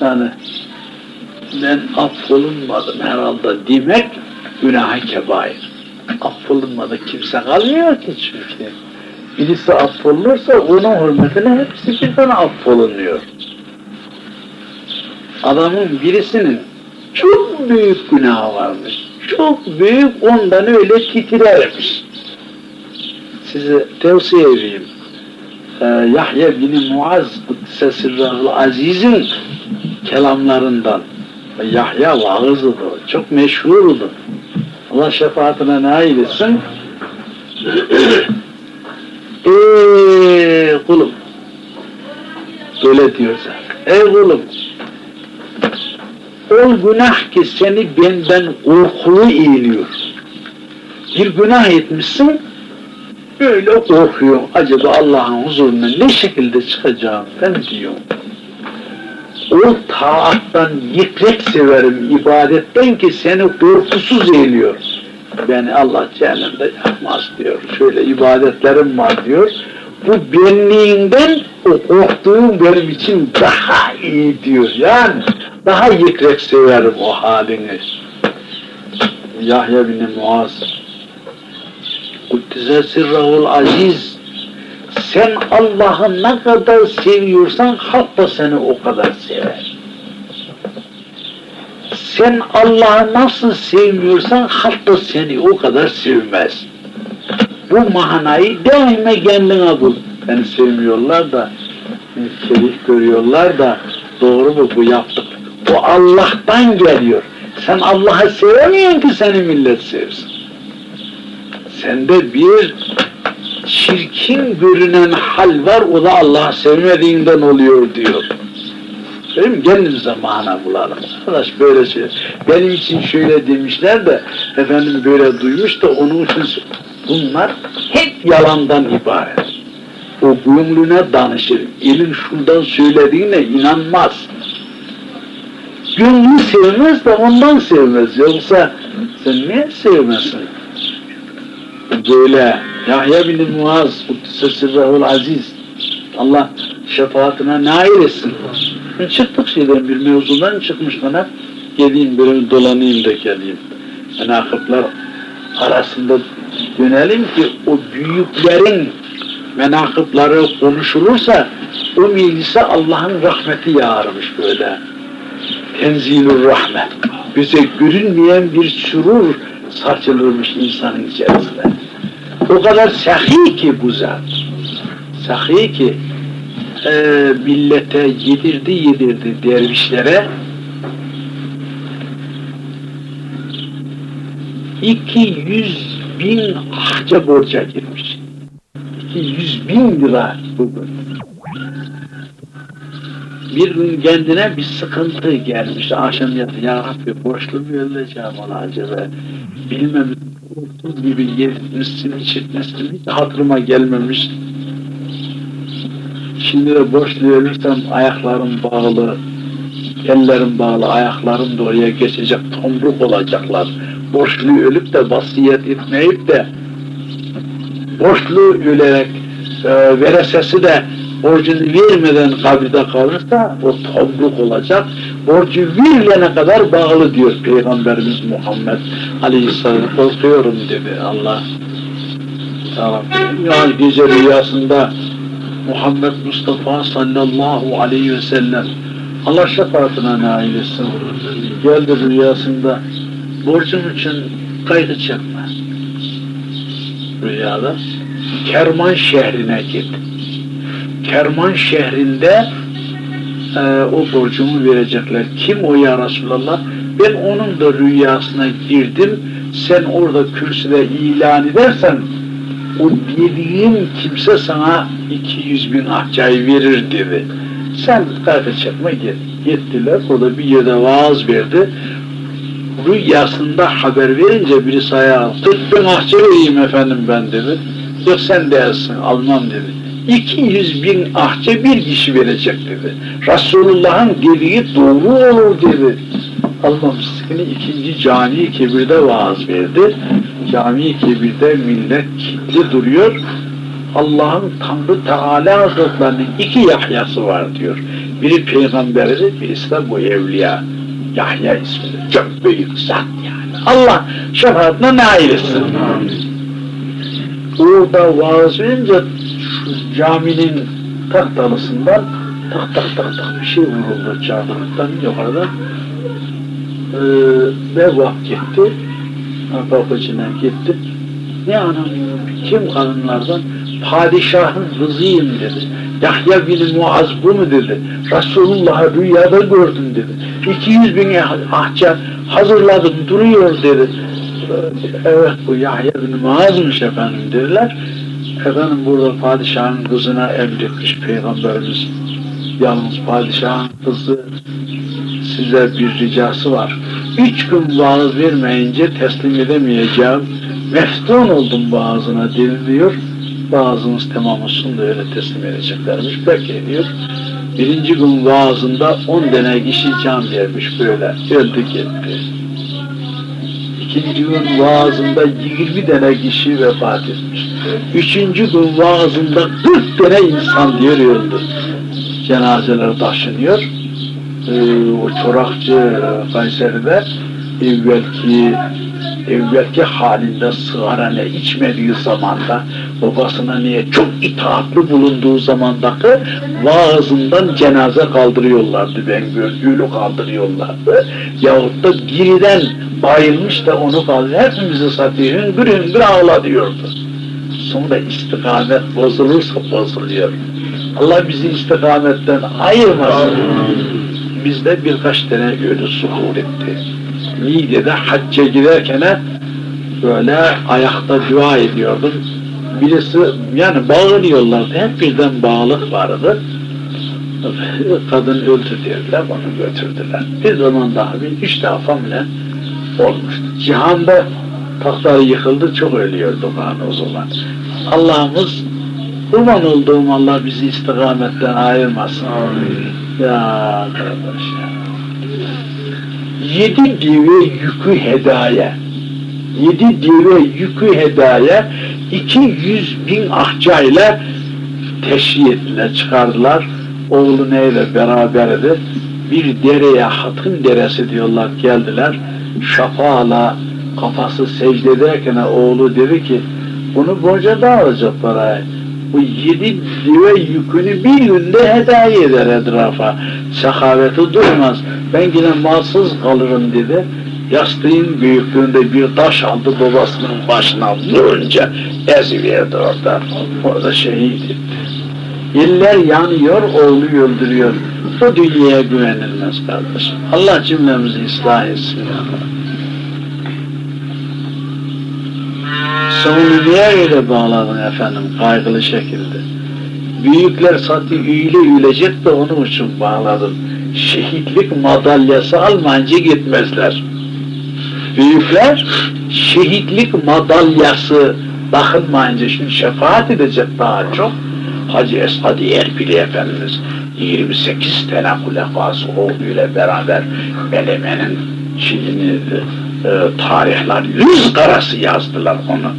Yani ben affolunmadım herhalde demek günah kebair. Affolunmadı kimse kalmıyor ki çünkü. Birisi affolunursa onun hürmetine hepsi birden affolunuyor. Adamın birisinin çok büyük günahı varmış. Çok büyük ondan öyle titrermiş. Size tavsiye edeyim. Ee, Yahya bin Muaz Sesirrahul Aziz'in kelamlarından Yahya vaazıdır. Çok meşhurdu. Allah şefaatine nail etsin. Ey kulum böyle diyor zaten. Ey kulum o günah ki seni benden korkulu eğiliyor. Bir günah etmişsin böyle korkuyorsun. Acaba Allah'ın huzuruna ne şekilde çıkacağım ben diyorum. O taattan yikrek severim ibadetten ki seni korkusuz eğiliyor. Beni Allah cehennemde yapmaz diyor. Şöyle ibadetlerim var diyor. Bu benliğinden o korktuğum benim için daha iyi diyor. Yani daha yikrek severim o halini. Yahya bin Muaz Kuddise sirrahul aziz sen Allah'ı ne kadar seviyorsan halk da seni o kadar sever. Sen Allah'ı nasıl sevmiyorsan halk da seni o kadar sevmez. Bu manayı daima kendine bul. Beni sevmiyorlar da, şerif görüyorlar da doğru mu bu yaptık? O Allah'tan geliyor. Sen Allah'ı sevemiyorsun ki seni millet sevsin. Sende bir çirkin görünen hal var, o da Allah'ı sevmediğinden oluyor diyor. Benim kendimize mana bulalım. Arkadaş böyle şey. Benim için şöyle demişler de, efendim böyle duymuş da onun için bunlar hep yalandan ibaret. O gönlüne danışır. Elin şuradan söylediğine inanmaz. Gönlü sevmez de ondan sevmez. Yoksa sen niye sevmezsin? Böyle Yahya bin Muaz Sirrahul Aziz Allah şefaatine nail etsin. Çıktık şeyden bir mevzudan çıkmış bana. Geleyim böyle dolanayım da geleyim. Menakıplar arasında dönelim ki o büyüklerin menakıpları konuşulursa o meclise Allah'ın rahmeti yağarmış böyle. Tenzilur rahmet. Bize görünmeyen bir sürur saçılırmış insanın içerisine. O kadar sahi ki bu zat. Sahi ki e, millete yedirdi yedirdi dervişlere 200 bin ahça borca girmiş. 200 bin lira bugün. Bir gün kendine bir sıkıntı gelmiş. Akşam yatı, ya Rabbi borçlu mu öleceğim ona acaba? Bilmem, korktuğum gibi yemişsin, içirtmişsin, hiç hatırıma gelmemiş. Şimdi de borçlu ölürsem ayaklarım bağlı, ellerim bağlı, ayaklarım da oraya geçecek, tomruk olacaklar. Borçlu ölüp de vasiyet etmeyip de borçlu ölerek e, veresesi de borcunu vermeden kabirde kalırsa o tomruk olacak. Borcu verilene kadar bağlı diyor Peygamberimiz Muhammed Aleyhisselam. Korkuyorum dedi Allah. Yani gece rüyasında Muhammed Mustafa sallallahu aleyhi ve sellem Allah şefaatine nail etsin. Geldi rüyasında borcum için kaydı çekme. Rüyada Kerman şehrine git. Kerman şehrinde e, o borcumu verecekler. Kim o ya Resulallah? Ben onun da rüyasına girdim. Sen orada kürsüde ilan edersen o dediğin kimse sana 200 bin ahçayı verir dedi. Sen kayda çekme git. Gittiler, o da bir yerde vaaz verdi. Rüyasında haber verince birisi ayağa 40 bin ahçe vereyim efendim ben dedi. Yok sen değilsin, almam dedi. 200 bin ahçe bir kişi verecek dedi. Resulullah'ın dediği doğru olur dedi. Almamışsın ikinci cami kebirde vaaz verdi. Cami kebirde millet kitli duruyor. Allah'ın Tanrı Teala Hazretlerinin iki Yahya'sı var diyor. Biri peygamberi, birisi de bu evliya. Yahya isminde. Çok büyük zat yani. Allah şefaatine nail etsin. Orada vaaz verince caminin tahtalısından tak tak tak tak bir şey vuruldu çardalıktan yukarıda. Ee, ve vah gitti. Kapıcına gitti. Ne anam kim kadınlardan? Padişahın kızıyım dedi. Yahya bin Muaz bu mu dedi. Resulullah'ı rüyada gördüm dedi. 200 bin ahça hazırladım duruyor dedi. Evet bu Yahya bin Muaz'mış efendim dediler. Efendim burada padişahın kızına emretmiş peygamberimiz. Yalnız padişahın kızı size bir ricası var. Üç gün vaaz vermeyince teslim edemeyeceğim. Meftun oldum vaazına deniliyor. Vaazınız tamam olsun da öyle teslim edeceklermiş. Peki diyor. Birinci gün vaazında on tane kişi can vermiş böyle. Öldü gitti. İkinci gün vaazında yirmi tane kişi vefat etmiş. Üçüncü gün vaazında kırk tane insan diyor öldü. Cenazeler taşınıyor. Ee, o çorakçı Kayseri'de evvelki evvelki halinde sigara ne içmediği zamanda babasına niye çok itaatlı bulunduğu zamandaki vaazından cenaze kaldırıyorlardı ben gördüğünü kaldırıyorlardı. Yahut da biriden bayılmış da onu kaldırıyor hepimizi satıyor hüngür hüngür ağla diyordu. Sonra istikamet bozulursa bozuluyor. Allah bizi istikametten ayırmasın. Bizde birkaç tane öyle suhur etti Niğde'de hacca giderken böyle ayakta dua ediyordum. Birisi yani bağırıyorlardı. Hep birden bağlık vardı. Kadın öldü dediler, onu götürdüler. Bir zaman daha bir üç defa ne olmuştu. Cihanda tahtları yıkıldı, çok ölüyordu o zaman. Allah'ımız kurban olduğum Allah bizi istikametten ayırmasın. Amin. Ya kardeş ya yedi deve yükü hedaya, yedi deve yükü hedaya iki yüz bin ahçayla teşhiyetine çıkardılar. Oğlu neyle beraberdi. Bir dereye hatın deresi diyorlar geldiler. Şafağla kafası secde ederken oğlu dedi ki bunu borca da alacak parayı bu yedi deve yükünü bir günde hediye eder etrafa. Sehaveti durmaz. Ben yine malsız kalırım dedi. Yastığın büyüklüğünde bir taş aldı babasının başına vurunca eziverdi orada. Orada şehit etti. Yıllar yanıyor, oğlu öldürüyor. Bu dünyaya güvenilmez kardeşim. Allah cümlemizi ıslah etsin. Sonunu niye öyle bağladın efendim kaygılı şekilde? Büyükler satı üyle ülecek de onun için bağladım. Şehitlik madalyası almayınca gitmezler. Büyükler şehitlik madalyası bakılmayınca şimdi şefaat edecek daha çok. Hacı Esad Erpili Efendimiz 28 tane hulefası oğluyla beraber Meleme'nin Çin'ini e, tarihler yüz karası yazdılar onu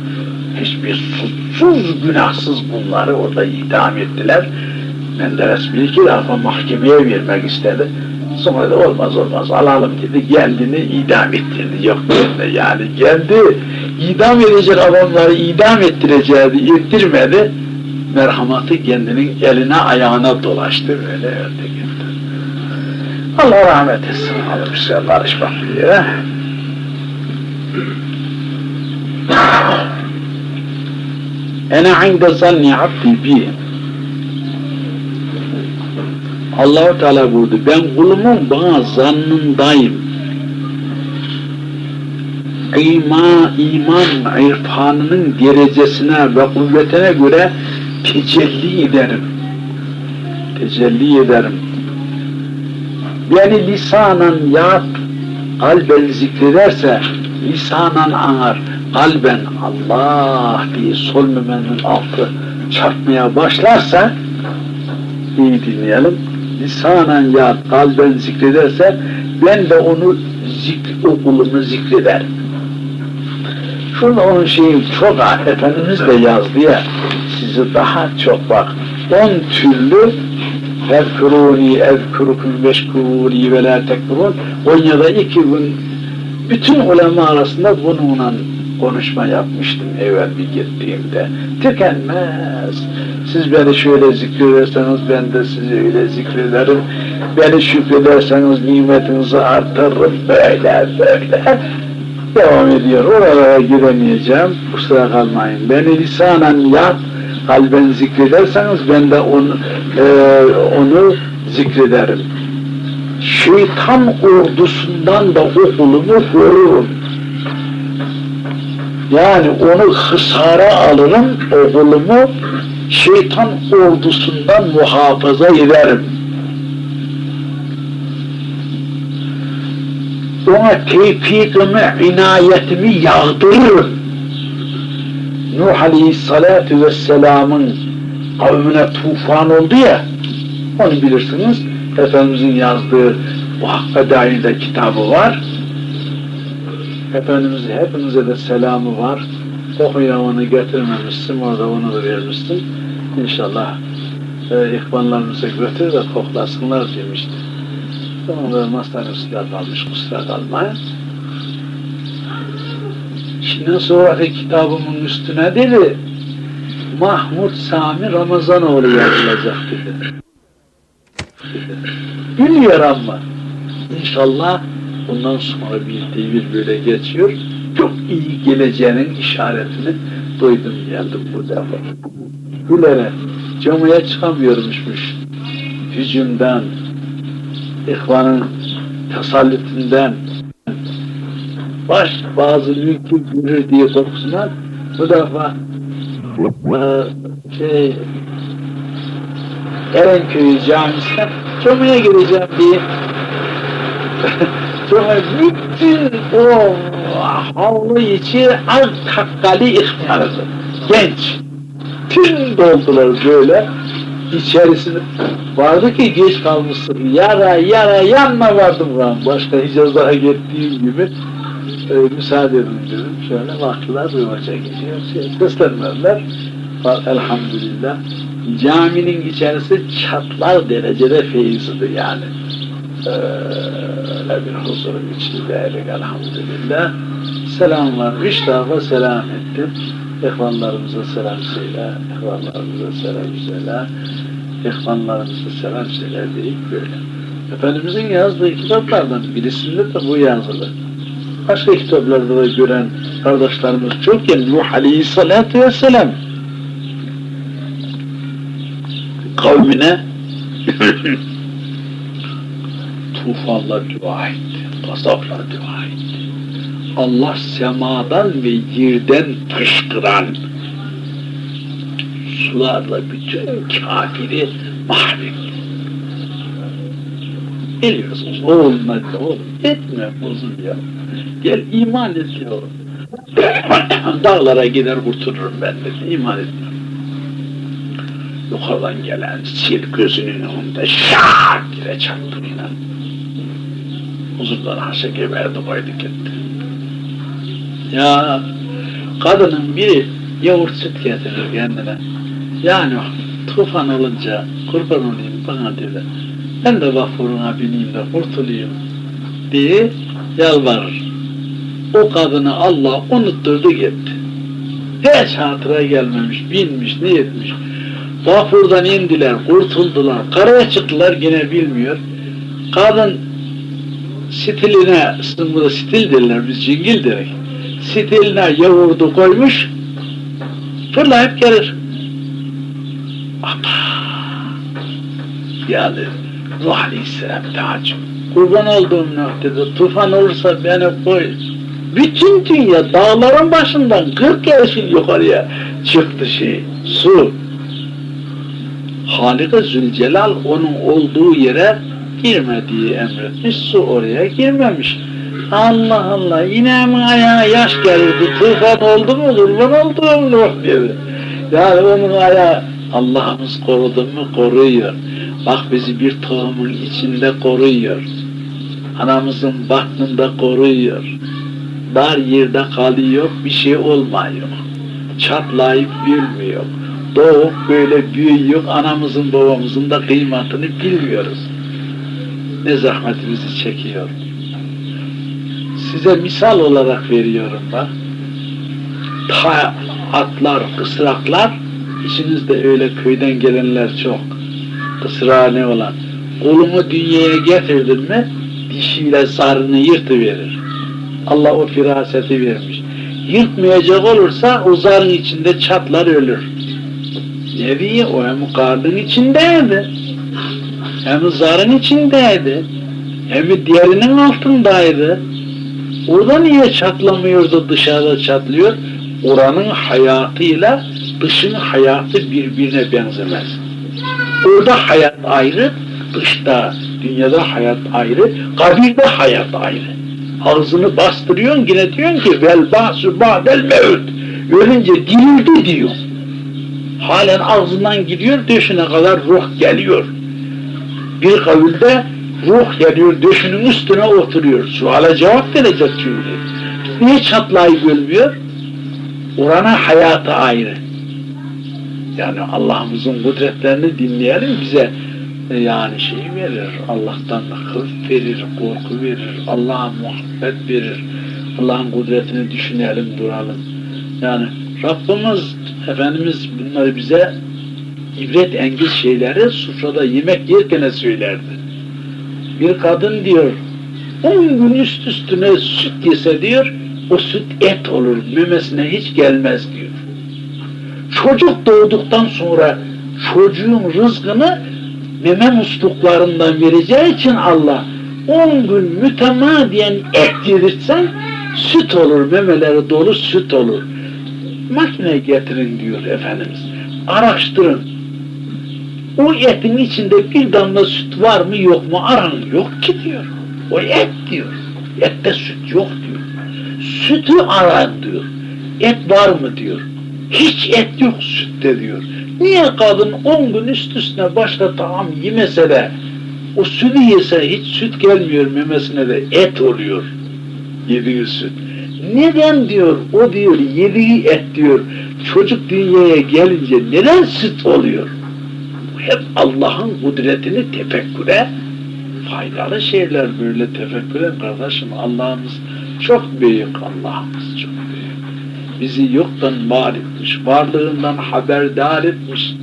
hiçbir suçsuz, günahsız bunları orada idam ettiler. Menderes bir iki defa mahkemeye vermek istedi. Sonra da olmaz olmaz alalım dedi. Kendini idam ettirdi. Yok dedi yani geldi. idam edecek adamları idam ettireceği ettirmedi. Merhamatı kendinin eline ayağına dolaştı. Böyle öldü gitti. Allah rahmet etsin. Bir şey barışmak diye. Ene inde zanni abdi bi. Allahu Teala buyurdu. Ben kulumun bana zannındayım. İma, iman irfanının derecesine ve kuvvetine göre tecelli ederim. Tecelli ederim. Yani lisanen yat kalben zikrederse lisanen anar kalben Allah diye sol memenin altı çarpmaya başlarsa iyi dinleyelim. Lisanen ya kalben zikrederse ben de onu zik okulumu zikrederim. Şurada onun şeyi çok Efendimiz de yazdı ya sizi daha çok bak on türlü Fezkuruni ezkurukum veşkuruni ve la tekfurun. Konya'da iki gün bütün ulema arasında bununla konuşma yapmıştım evvel bir gittiğimde. Tükenmez. Siz beni şöyle zikrederseniz ben de sizi öyle zikrederim. Beni şükrederseniz nimetinizi artırırım. Böyle böyle. Devam ediyor. Oralara giremeyeceğim. Kusura kalmayın. Beni lisanen yap, kalben zikrederseniz ben de onu, e, onu zikrederim. Şeytan ordusundan da okulumu korurum. Yani onu hısara alırım, oğlumu şeytan ordusundan muhafaza ederim. Ona tevfikimi, inayetimi yağdırırım. Nuh Aleyhisselatü Vesselam'ın kavmine tufan oldu ya, onu bilirsiniz. Efendimizin yazdığı bu Hakka dair de kitabı var. Efendimiz hepinize de selamı var. Okuya onu getirmemişsin, orada onu da vermişsin. İnşallah e, ihvanlarımıza götür de koklasınlar demişti. Sonra mastar üstüne kalmış, kusura kalmayın. Şimdi sonraki kitabımın üstüne dedi, Mahmud Sami Ramazanoğlu yazılacak dedi. Biliyor ama. İnşallah bundan sonra bir devir böyle geçiyor. Çok iyi geleceğinin işaretini duydum geldim bu defa. Gülere camiye çıkamıyormuşmuş. Hücumdan, ihvanın tasallütünden, baş bazı mülkü görür diye korkusundan bu defa e, şey Erenköy'ü camisine camiye gireceğim diye sonra bütün o havlu içi az kakkali ihtardı. Genç. Tüm doldular böyle. İçerisinde vardı ki geç kalmışsın. Yara yara yanma vardım ben. Başka Hicaz'a gittiğim gibi e, müsaade edin dedim. Şöyle baktılar gidiyor. Şey, seslenmediler. Elhamdülillah. Caminin içerisi çatlar derecede feyizdi yani. Öyle bir huzurun içindeydik elhamdülillah. Selam var. Üç tarafa selam ettim. İhvanlarımıza selam söyle, ihvanlarımıza selam söyle, ihvanlarımıza selam söyle deyip böyle. Efendimizin yazdığı kitaplardan birisinde de bu yazılı. Başka kitaplarda da gören kardeşlerimiz çok ya Nuh Aleyhisselatü Vesselam kavmine tufanla dua etti, gazapla dua etti. Allah semadan ve yerden fışkıran sularla bütün kafiri mahvetti. Biliyorsunuz oğluna oğlum etme bozun ya. Gel iman et ya. Dağlara gider kurtulurum ben dedi. İman etmiyorum. Yukarıdan gelen sil gözünün önünde şak diye çaktı inan. Huzurdan haşa geberdi koydu gitti. Ya kadının biri yoğurt süt getirir kendine. Yani tufan olunca kurban olayım bana dedi. Ben de vapuruna bineyim de kurtulayım diye yalvarır. O kadını Allah unutturdu gitti. Hiç hatıra gelmemiş, binmiş, ne etmiş. Vapurdan indiler, kurtuldular, karaya çıktılar yine bilmiyor. Kadın stiline, İstanbul'da stil derler, biz cingil derik. Stiline yoğurdu koymuş, fırlayıp gelir. Ama yani Nuh Aleyhisselam tacım. Kurban olduğum noktada tufan olursa beni koy. Bütün dünya dağların başından 40 yaşın yukarıya çıktı şey, su. Halik-i Zülcelal onun olduğu yere girmediği emretmiş, su oraya girmemiş. Allah Allah, yine mi ayağa yaş gelirdi, tufan oldu mu, kurban oldu mu dedi. Yani onun ayağı Allah'ımız korudu mu koruyor. Bak bizi bir tohumun içinde koruyor. Anamızın batnında koruyor. Dar yerde kalıyor, bir şey olmuyor. Çatlayıp gülmüyor. doğup böyle büyüyüp anamızın babamızın da kıymetini bilmiyoruz. Ne zahmetimizi çekiyor. Size misal olarak veriyorum. Ta atlar, kısraklar, içinizde öyle köyden gelenler çok. Kısrağı ne olan? Kolumu dünyaya getirdin mi, dişiyle sarını yırtıverir. Allah o firaseti vermiş. Yırtmayacak olursa o zarın içinde çatlar ölür. Ne diye? O hem karnın içindeydi. Hem zarın içindeydi. Hem diğerinin altındaydı. Orada niye çatlamıyordu dışarıda çatlıyor? Oranın hayatıyla dışın hayatı birbirine benzemez. Orada hayat ayrı, dışta, dünyada hayat ayrı, kabirde hayat ayrı. Ağzını bastırıyorsun yine diyorsun ki vel ba'su ba'del mevt. Ölünce dirildi diyor. Halen ağzından gidiyor, döşüne kadar ruh geliyor. Bir kavülde ruh geliyor, döşünün üstüne oturuyor. Suala cevap verecek çünkü. Niye çatlayı bölmüyor? Orana hayatı ayrı. Yani Allah'ımızın kudretlerini dinleyelim bize e, yani şey verir, Allah'tan hıf verir, korku verir, Allah'a muhabbet verir, Allah'ın kudretini düşünelim, duralım. Yani Rabbimiz, Efendimiz bunları bize ibret engiz şeyleri sufrada yemek yerken söylerdi. Bir kadın diyor, on gün üst üstüne süt yese diyor, o süt et olur, memesine hiç gelmez diyor. Çocuk doğduktan sonra çocuğun rızkını meme musluklarından vereceği için Allah on gün mütemadiyen et yedirsen süt olur, memeleri dolu süt olur. Makine getirin diyor Efendimiz. Araştırın. O etin içinde bir damla süt var mı yok mu aranın. Yok ki diyor. O et diyor. Ette süt yok diyor. Sütü aran diyor. Et var mı diyor. Hiç et yok sütte diyor. Niye kadın on gün üst üstüne başka tamam yemese de o sütü yese hiç süt gelmiyor memesine de et oluyor yediği süt. Neden diyor o diyor yediği et diyor çocuk dünyaya gelince neden süt oluyor? Hep Allah'ın kudretini tefekküre faydalı şeyler böyle tefekküre kardeşim Allah'ımız çok büyük Allah'ımız çok büyük. Bizi yoktan var etmiş, varlığından haberdar etmiş.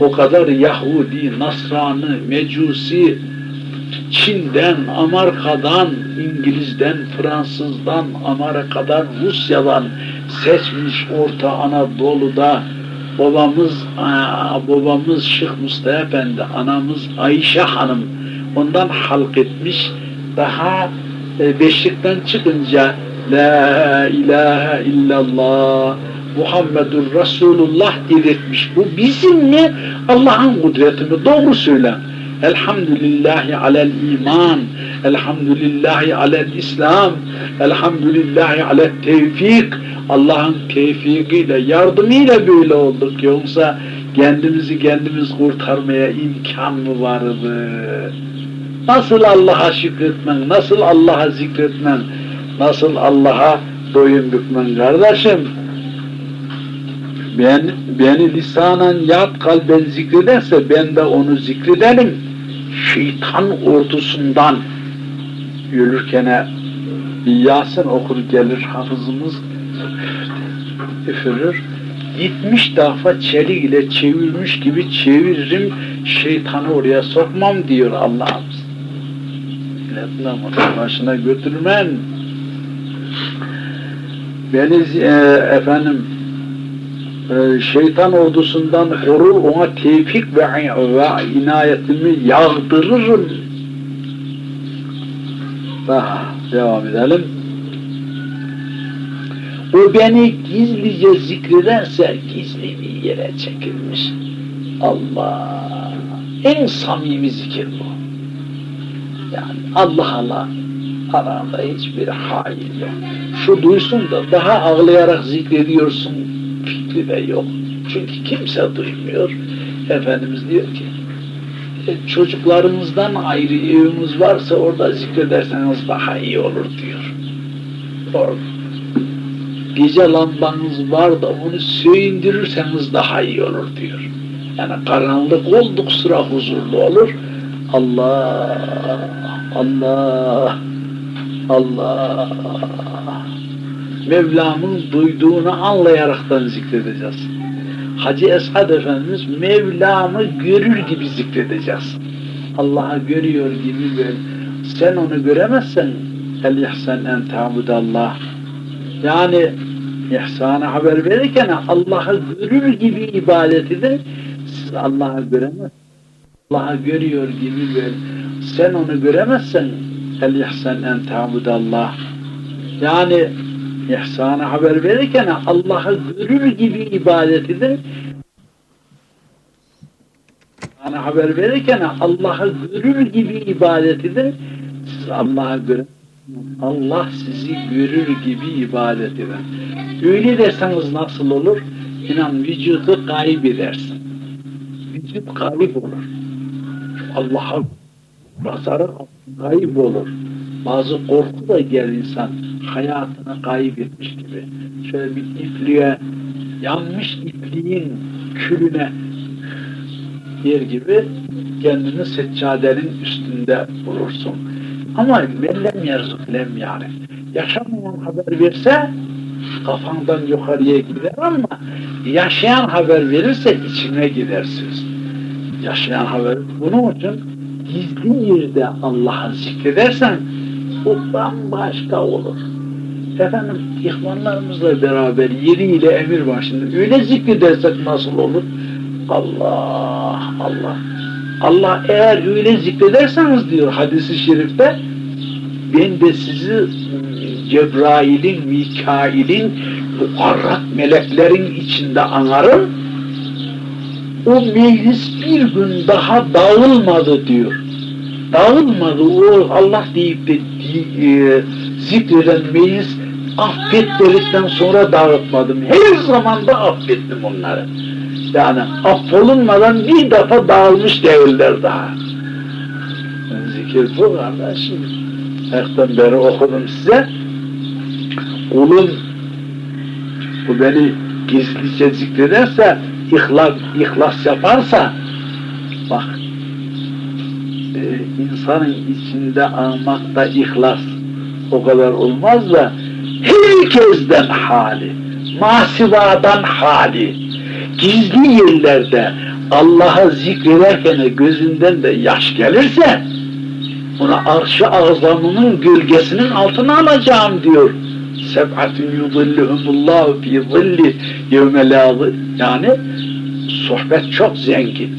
O kadar Yahudi, Nasranı, Mecusi, Çin'den, Amerika'dan, İngiliz'den, Fransız'dan, Amerika'dan, Rusya'dan seçmiş Orta Anadolu'da babamız babamız Şeyh Mustafa Efendi, anamız Ayşe Hanım ondan halk etmiş. Daha e, beşikten çıkınca La ilahe illallah Muhammedur Resulullah dedirtmiş. Bu bizim mi? Allah'ın kudreti mi? Doğru söyle. Elhamdülillahi alel iman, elhamdülillahi alel İslam, elhamdülillahi alel tevfik. Allah'ın tevfikiyle, yardımıyla böyle olduk. Yoksa kendimizi kendimiz kurtarmaya imkan mı vardı? Nasıl Allah'a şükretmen, nasıl Allah'a zikretmen, nasıl Allah'a boyun bükmen kardeşim? Ben, beni lisanen yat kalben zikrederse ben de onu zikredelim. Şeytan ordusundan yürürken Yasin okur gelir hafızımız üfürür. 70 defa çelik ile çevirmiş gibi çeviririm, şeytanı oraya sokmam diyor Allah'ımız. Milletin başına götürmem. Beni e, efendim şeytan ordusundan korur, ona tevfik ve, ve inayetimi yağdırırım. Daha devam edelim. O beni gizlice zikrederse gizli bir yere çekilmiş. Allah! En samimi zikir bu. Yani Allah Allah aranda hiçbir hain yok. Şu duysun da daha ağlayarak zikrediyorsun fikri de yok. Çünkü kimse duymuyor. Efendimiz diyor ki e, çocuklarımızdan ayrı evimiz varsa orada zikrederseniz daha iyi olur diyor. Orada gece lambanız var da onu söndürürseniz daha iyi olur diyor. Yani karanlık olduk sıra huzurlu olur. Allah, Allah, Allah. Mevlam'ın duyduğunu anlayaraktan zikredeceğiz. Hacı Esad Efendimiz Mevlam'ı görür gibi zikredeceğiz. Allah'ı görüyor gibi böyle. Sen onu göremezsen el ihsan en ta'budallah. Yani ihsana haber verirken Allah'ı görür gibi ibadet edin. Siz Allah'ı göremez. Allah'ı görüyor gibi böyle. Sen onu göremezsen el ihsan en ta'budallah. Yani ihsana haber verirken Allah'ı görür gibi ibadet edin. Yani haber verirken Allah'ı görür gibi ibadet edin. Siz Allah'ı görün. Allah sizi görür gibi ibadet edin. Öyle derseniz nasıl olur? İnan vücudu kaybedersin. Vücut kayıp olur. Allah'a basarak kayıp olur. Bazı korku da gel insan hayatını kaybetmiş gibi. Şöyle bir ipliğe, yanmış ipliğin külüne yer gibi kendini seccadenin üstünde bulursun. Ama mellem yerzuk lem yani. Yaşamayan haber verse kafandan yukarıya gider ama yaşayan haber verirse içine gidersiniz. Yaşayan haber. Bunun için gizli yerde Allah'ı zikredersen o bambaşka olur. Efendim ihvanlarımızla beraber yeriyle emir başında öyle zikredersek nasıl olur? Allah Allah. Allah eğer öyle zikrederseniz diyor hadisi şerifte ben de sizi Cebrail'in, Mikail'in, mukarrat meleklerin içinde anarım. O meclis bir gün daha dağılmadı diyor. Dağılmadı. O Allah deyip de e, zikreden meclis affet dedikten sonra dağıtmadım. Her zaman da affettim onları. Yani affolunmadan bir defa dağılmış değiller daha. Zikir bu kardeşim. Ayaktan beri okudum size. Kulun bu beni gizlice zikrederse, ihlas, ihlas yaparsa, bak, e, insanın içinde almakta ihlas o kadar olmaz da, herkesten hali, masivadan hali, gizli yerlerde Allah'ı zikrederken gözünden de yaş gelirse, ona arş-ı azamının gölgesinin altına alacağım diyor. Seb'atun yudillihumullahu fi zilli yevme Yani sohbet çok zengin.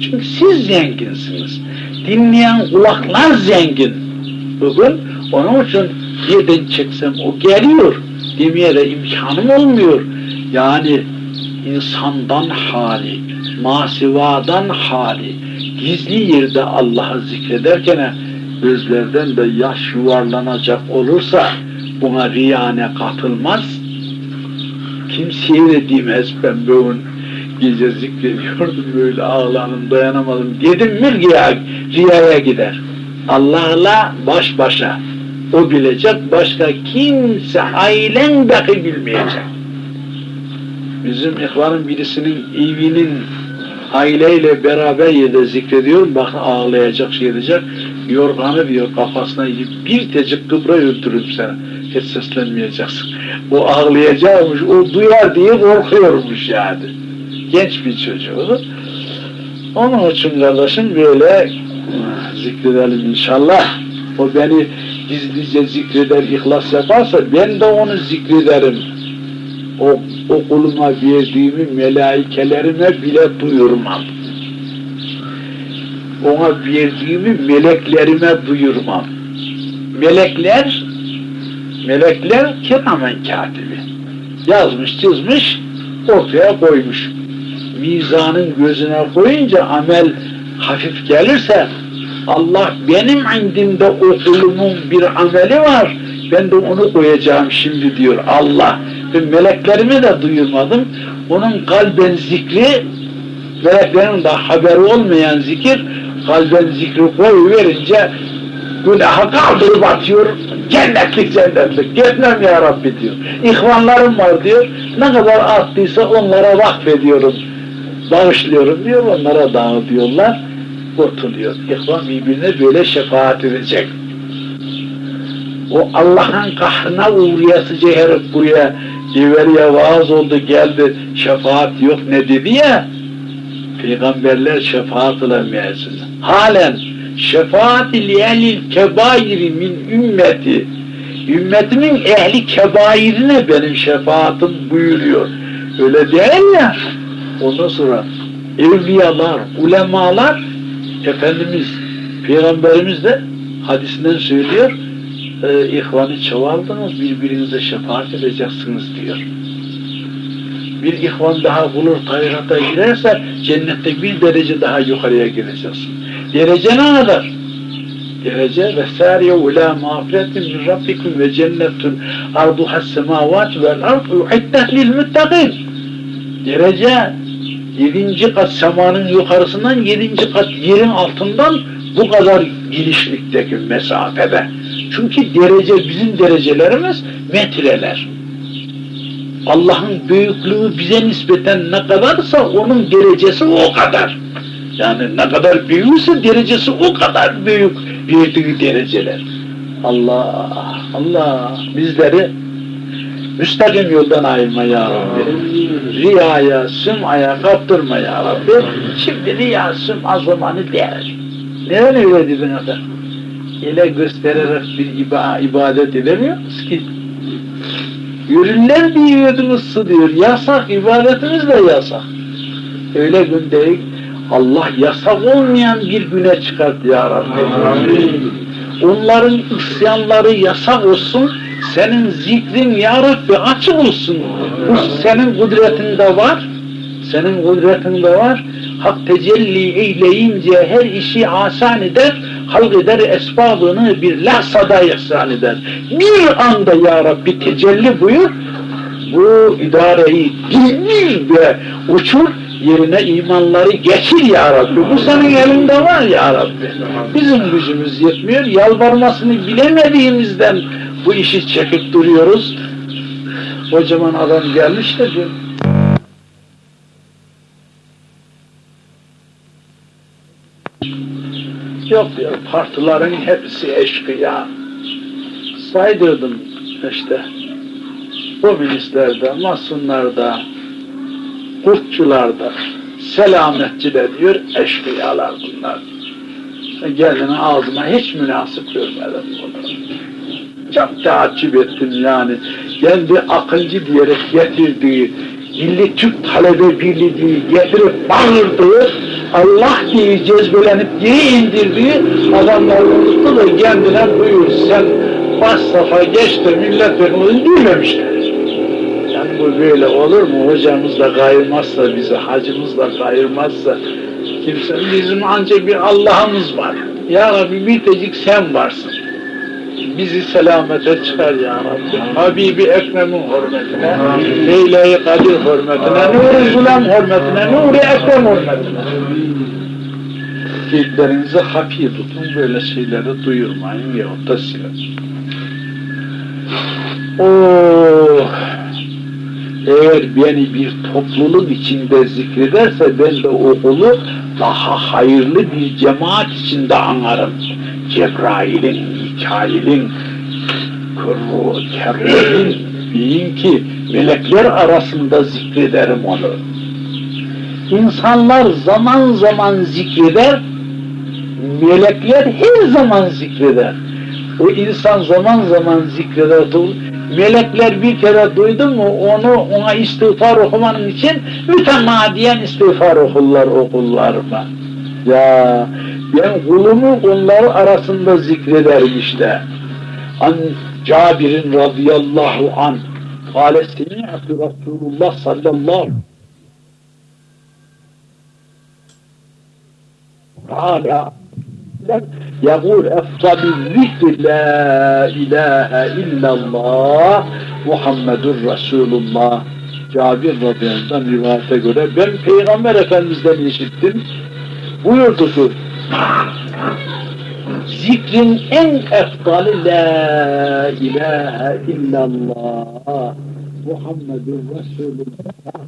Çünkü siz zenginsiniz. Dinleyen kulaklar zengin. Bugün onun için yerden çeksem o geliyor. Demeye de imkanım olmuyor. Yani insandan hali, masivadan hali, gizli yerde Allah'ı zikrederken gözlerden de yaş yuvarlanacak olursa buna riyane katılmaz. Kimseye de demez ben bugün gece zikrediyordum böyle ağlanım dayanamadım dedim mi riya, riyaya gider. Allah'la baş başa o bilecek başka kimse ailen dahi bilmeyecek. Bizim ihvanın birisinin evinin aileyle beraber yerde zikrediyor, bak ağlayacak şey edecek, yorganı diyor kafasına yiyip bir tecik kıbra öldürürüm seni. Hiç seslenmeyeceksin. O ağlayacakmış, o duyar diye korkuyormuş yani. Genç bir çocuğu. Onun için kardeşim böyle zikredelim inşallah. O beni gizlice zikreder, ihlas yaparsa ben de onu zikrederim. O, o kuluma verdiğimi melaikelerime bile duyurmam ona verdiğimi meleklerime duyurmam. Melekler, melekler kiramen katibi. Yazmış, çizmiş, ortaya koymuş. Mizanın gözüne koyunca amel hafif gelirse Allah benim indimde okulumun bir ameli var. Ben de onu koyacağım şimdi diyor Allah. Ben meleklerime de duyurmadım. Onun kalben zikri meleklerin de haberi olmayan zikir kalben zikri koyu verince günaha kaldırıp atıyor, Cennetlik cennetlik. Gitmem ya Rabbi diyor. İhvanlarım var diyor. Ne kadar arttıysa onlara vakfediyorum. Bağışlıyorum diyor. Onlara dağıtıyorlar. Kurtuluyor. İhvan birbirine böyle şefaat edecek. O Allah'ın kahrına uğrayasıca herif buraya Civeriye vaaz oldu geldi şefaat yok ne dedi ya peygamberler şefaat ilemeyesin. Halen şefaat iliyelil kebairi min ümmeti ümmetimin ehli kebairine benim şefaatim buyuruyor. Öyle değil ya. Ondan sonra evliyalar, ulemalar Efendimiz, Peygamberimiz de hadisinden söylüyor e, ihvanı çoğaldınız, birbirinize şefaat edeceksiniz diyor. Bir ihvan daha bulur, tayrata girerse cennette bir derece daha yukarıya gideceksin. Derece ne kadar? Derece ve sâriyev ilâ mağfiretin min rabbikum ve cennetun arduhas semâvâti vel ard uiddet lil müttakîn. Derece yedinci kat semanın yukarısından yedinci kat yerin altından bu kadar genişlikteki mesafede. Çünkü derece bizim derecelerimiz metreler. Allah'ın büyüklüğü bize nispeten ne kadarsa onun derecesi o kadar. Yani ne kadar büyükse derecesi o kadar büyük verdiği dereceler. Allah, Allah bizleri müstakim yoldan ayırma ya Rabbi. Riyaya, sümaya kaptırma ya Rabbi. Şimdi riya, süm zamanı değil. Neden öyle dedin efendim? ile göstererek bir ibadet edemiyoruz ki. Ürünler diyordunuz diyor. Yasak, ibadetimiz de yasak. Öyle gün değil. Allah yasak olmayan bir güne çıkart ya Rabbi. Onların isyanları yasak olsun. Senin zikrin ya Rabbi açık olsun. Bu senin kudretinde var. Senin kudretinde var. Hak tecelli eyleyince her işi asan eder halk eder, esbabını bir lahzada ihsan eder. Bir anda ya Rabbi tecelli buyur, bu idareyi dindir ve uçur, yerine imanları geçir ya Rabbi. Bu senin elinde var ya Rabbi. Bizim gücümüz yetmiyor, yalvarmasını bilemediğimizden bu işi çekip duruyoruz. Kocaman adam gelmiş de diyor, yok diyor, partilerin hepsi eşkıya. Saydırdım işte, komünistlerde, masonlarda, kurtçularda, selametçiler diyor, eşkıyalar bunlar. Geldiğini ağzıma hiç münasip görmedim bunu. Takip ettim yani. Kendi akıncı diyerek getirdiği, Milli Türk Talebe Birliği getirip bağırdığı, Allah diye cezbelenip geri indirdiği adamlar unuttu da kendine buyur sen baş safa geç de milletvekilini duymamışlar. Yani bu böyle olur mu? Hocamız da kayırmazsa bizi, hacımız da kayırmazsa kimse bizim ancak bir Allah'ımız var. Ya Rabbi bir sen varsın bizi selamete çıkar ya Rabbi. Habibi Ekrem'in hürmetine, Leyla-i Kadir hürmetine, Nur-i Zulam hürmetine, Nur-i Ekrem hürmetine. Geyiklerinizi hafi tutun, böyle şeyleri duyurmayın yahut da silin. Oh! Eğer beni bir topluluk içinde zikrederse ben de okulu daha hayırlı bir cemaat içinde anarım. Cebrail'in, Mikail'in, Kırru, Kerrem'in bilin ki melekler arasında zikrederim onu. İnsanlar zaman zaman zikreder, melekler her zaman zikreder. O insan zaman zaman zikreder, melekler bir kere duydu mu onu ona istiğfar okumanın için mütemadiyen istiğfar okullar okullar mı? Ya ben kulumu onları arasında zikrederim işte. An Cabir'in radıyallahu an Kale semi'tu Resulullah sallallahu Kala يقول أفضل الذكر لا إله إلا الله Muhammedur Resulullah Cabir radıyallahu rivayete göre ben Peygamber Efendimiz'den işittim buyurdu ki zikrin en efdali la ilahe illallah Muhammedun Resulullah